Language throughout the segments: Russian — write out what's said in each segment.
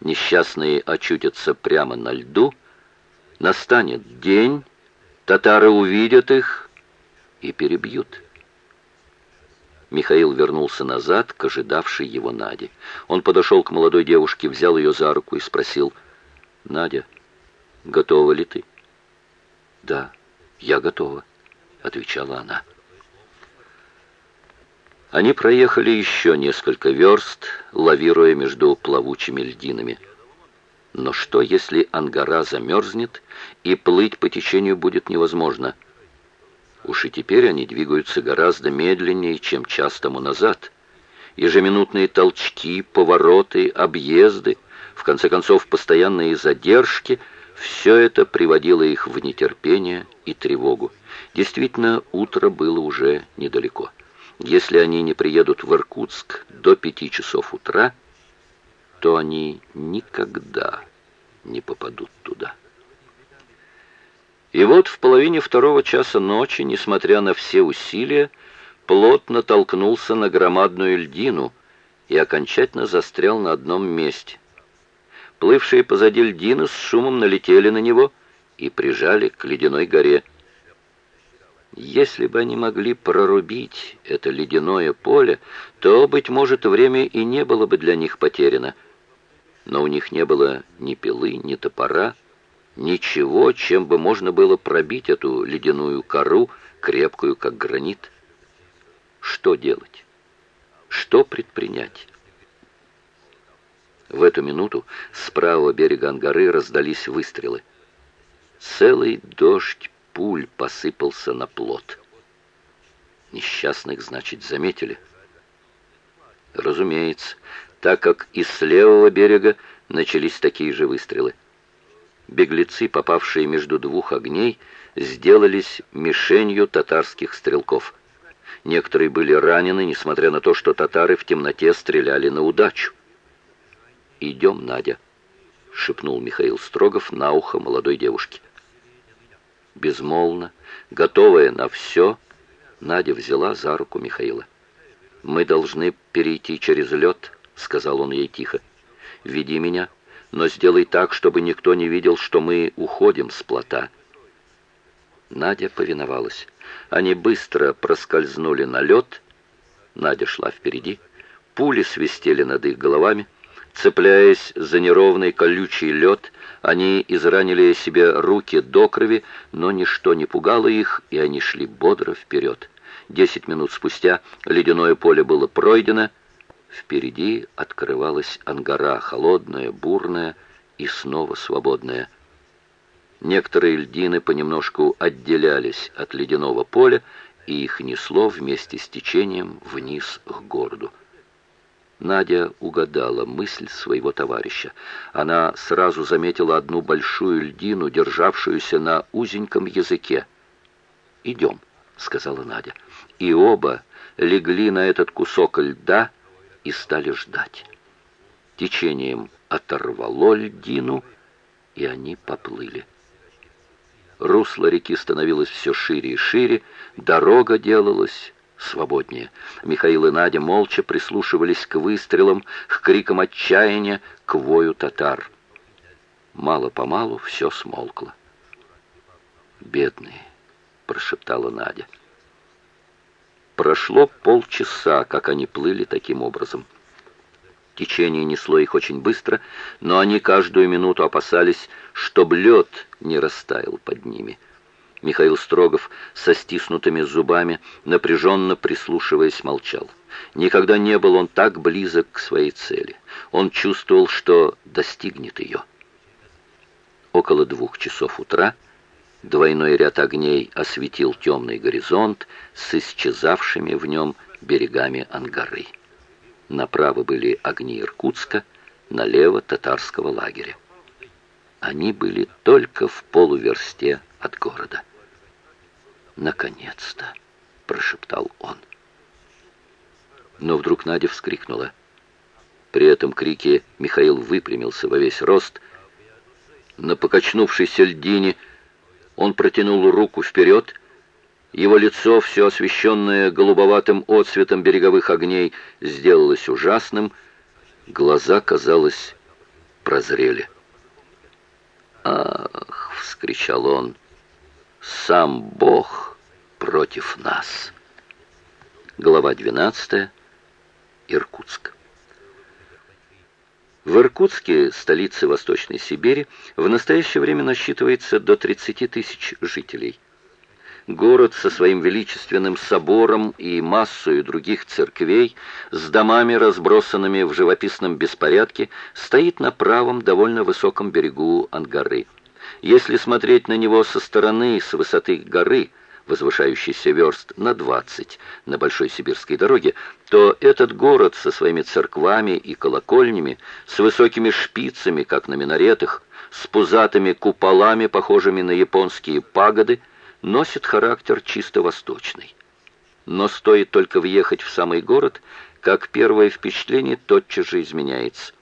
Несчастные очутятся прямо на льду, настанет день, татары увидят их и перебьют. Михаил вернулся назад к ожидавшей его Наде. Он подошел к молодой девушке, взял ее за руку и спросил, «Надя, готова ли ты?» «Да, я готова», — отвечала она. Они проехали еще несколько верст, лавируя между плавучими льдинами. Но что, если Ангара замерзнет, и плыть по течению будет невозможно? Уж и теперь они двигаются гораздо медленнее, чем час тому назад. Ежеминутные толчки, повороты, объезды, в конце концов, постоянные задержки — все это приводило их в нетерпение и тревогу. Действительно, утро было уже недалеко. Если они не приедут в Иркутск до пяти часов утра, то они никогда не попадут туда. И вот в половине второго часа ночи, несмотря на все усилия, плотно толкнулся на громадную льдину и окончательно застрял на одном месте. Плывшие позади льдины с шумом налетели на него и прижали к ледяной горе. Если бы они могли прорубить это ледяное поле, то, быть может, время и не было бы для них потеряно. Но у них не было ни пилы, ни топора, ничего, чем бы можно было пробить эту ледяную кору, крепкую, как гранит. Что делать? Что предпринять? В эту минуту с правого берега Ангары раздались выстрелы. Целый дождь пуль посыпался на плот. Несчастных, значит, заметили. Разумеется, так как и с левого берега начались такие же выстрелы. Беглецы, попавшие между двух огней, сделались мишенью татарских стрелков. Некоторые были ранены, несмотря на то, что татары в темноте стреляли на удачу. «Идем, Надя», — шепнул Михаил Строгов на ухо молодой девушке безмолвно, готовая на все, Надя взяла за руку Михаила. «Мы должны перейти через лед», — сказал он ей тихо. «Веди меня, но сделай так, чтобы никто не видел, что мы уходим с плота». Надя повиновалась. Они быстро проскользнули на лед. Надя шла впереди. Пули свистели над их головами. Цепляясь за неровный колючий лед, они изранили себе руки до крови, но ничто не пугало их, и они шли бодро вперед. Десять минут спустя ледяное поле было пройдено. Впереди открывалась ангара, холодная, бурная и снова свободная. Некоторые льдины понемножку отделялись от ледяного поля, и их несло вместе с течением вниз к городу. Надя угадала мысль своего товарища. Она сразу заметила одну большую льдину, державшуюся на узеньком языке. «Идем», — сказала Надя. И оба легли на этот кусок льда и стали ждать. Течением оторвало льдину, и они поплыли. Русло реки становилось все шире и шире, дорога делалась свободнее. Михаил и Надя молча прислушивались к выстрелам, к крикам отчаяния, к вою татар. Мало-помалу все смолкло. «Бедные!» — прошептала Надя. Прошло полчаса, как они плыли таким образом. Течение несло их очень быстро, но они каждую минуту опасались, чтобы лед не растаял под ними — Михаил Строгов со стиснутыми зубами, напряженно прислушиваясь, молчал. Никогда не был он так близок к своей цели. Он чувствовал, что достигнет ее. Около двух часов утра двойной ряд огней осветил темный горизонт с исчезавшими в нем берегами Ангары. Направо были огни Иркутска, налево татарского лагеря. Они были только в полуверсте от города. «Наконец-то!» — прошептал он. Но вдруг Надя вскрикнула. При этом крике Михаил выпрямился во весь рост. На покачнувшейся льдине он протянул руку вперед. Его лицо, все освещенное голубоватым отсветом береговых огней, сделалось ужасным. Глаза, казалось, прозрели. «Ах!» — вскричал он. «Сам Бог против нас!» Глава 12. Иркутск. В Иркутске, столице Восточной Сибири, в настоящее время насчитывается до 30 тысяч жителей. Город со своим величественным собором и массой других церквей, с домами, разбросанными в живописном беспорядке, стоит на правом довольно высоком берегу Ангары. Если смотреть на него со стороны, с высоты горы, возвышающийся верст на 20 на Большой Сибирской дороге, то этот город со своими церквами и колокольнями, с высокими шпицами, как на минаретах, с пузатыми куполами, похожими на японские пагоды, носит характер чисто восточный. Но стоит только въехать в самый город, как первое впечатление тотчас же изменяется.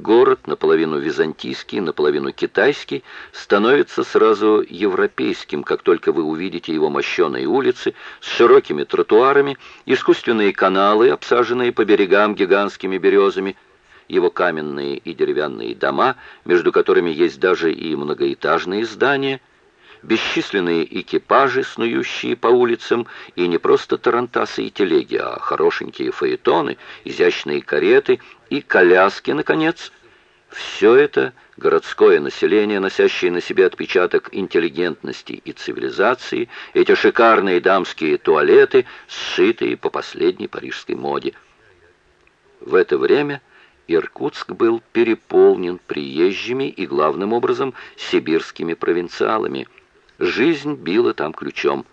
Город, наполовину византийский, наполовину китайский, становится сразу европейским, как только вы увидите его мощеные улицы с широкими тротуарами, искусственные каналы, обсаженные по берегам гигантскими березами, его каменные и деревянные дома, между которыми есть даже и многоэтажные здания – бесчисленные экипажи, снующие по улицам, и не просто тарантасы и телеги, а хорошенькие фаэтоны, изящные кареты и коляски, наконец. Все это городское население, носящее на себе отпечаток интеллигентности и цивилизации, эти шикарные дамские туалеты, сшитые по последней парижской моде. В это время Иркутск был переполнен приезжими и, главным образом, сибирскими провинциалами – Жизнь била там ключом.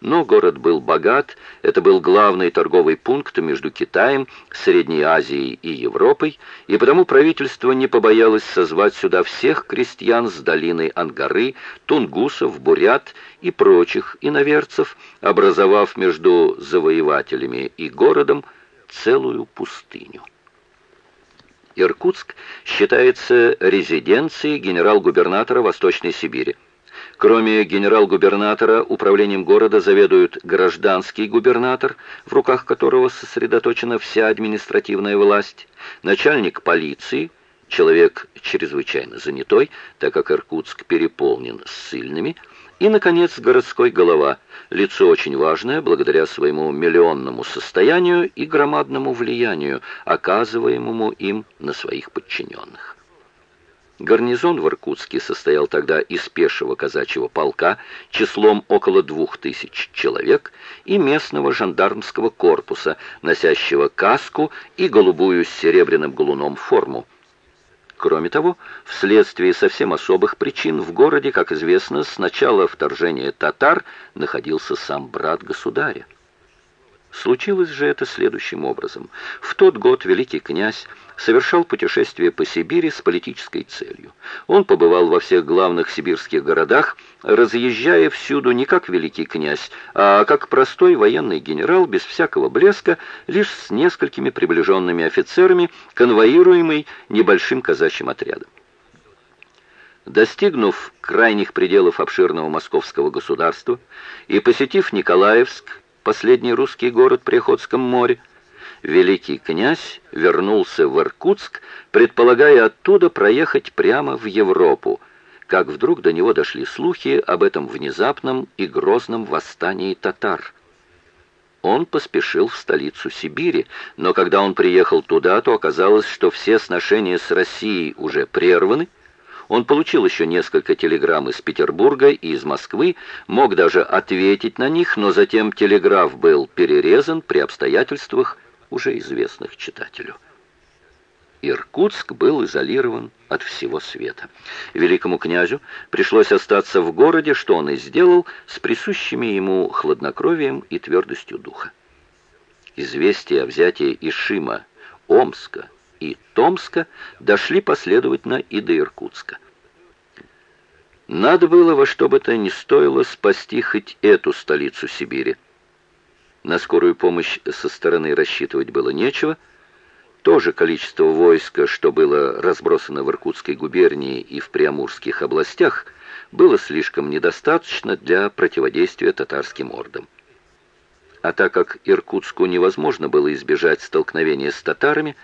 Но город был богат, это был главный торговый пункт между Китаем, Средней Азией и Европой, и потому правительство не побоялось созвать сюда всех крестьян с долины Ангары, тунгусов, бурят и прочих иноверцев, образовав между завоевателями и городом целую пустыню. Иркутск считается резиденцией генерал-губернатора Восточной Сибири. Кроме генерал-губернатора, управлением города заведует гражданский губернатор, в руках которого сосредоточена вся административная власть, начальник полиции, человек чрезвычайно занятой, так как Иркутск переполнен ссыльными, и, наконец, городской голова, лицо очень важное благодаря своему миллионному состоянию и громадному влиянию, оказываемому им на своих подчиненных. Гарнизон в Иркутске состоял тогда из пешего казачьего полка числом около двух тысяч человек и местного жандармского корпуса, носящего каску и голубую с серебряным галуном форму. Кроме того, вследствие совсем особых причин в городе, как известно, с начала вторжения татар находился сам брат государя. Случилось же это следующим образом. В тот год великий князь совершал путешествие по Сибири с политической целью. Он побывал во всех главных сибирских городах, разъезжая всюду не как великий князь, а как простой военный генерал, без всякого блеска, лишь с несколькими приближенными офицерами, конвоируемый небольшим казачьим отрядом. Достигнув крайних пределов обширного московского государства и посетив Николаевск, последний русский город при Охотском море, великий князь вернулся в Иркутск, предполагая оттуда проехать прямо в Европу, как вдруг до него дошли слухи об этом внезапном и грозном восстании татар. Он поспешил в столицу Сибири, но когда он приехал туда, то оказалось, что все сношения с Россией уже прерваны, он получил еще несколько телеграмм из Петербурга и из Москвы, мог даже ответить на них, но затем телеграф был перерезан при обстоятельствах, уже известных читателю. Иркутск был изолирован от всего света. Великому князю пришлось остаться в городе, что он и сделал с присущими ему хладнокровием и твердостью духа. Известия о взятии Ишима, Омска и Томска дошли последовательно и до Иркутска. Надо было во что бы то ни стоило спасти хоть эту столицу Сибири. На скорую помощь со стороны рассчитывать было нечего. То же количество войска, что было разбросано в Иркутской губернии и в Приамурских областях, было слишком недостаточно для противодействия татарским ордам. А так как Иркутску невозможно было избежать столкновения с татарами,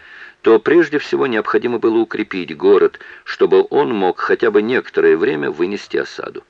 то прежде всего необходимо было укрепить город, чтобы он мог хотя бы некоторое время вынести осаду.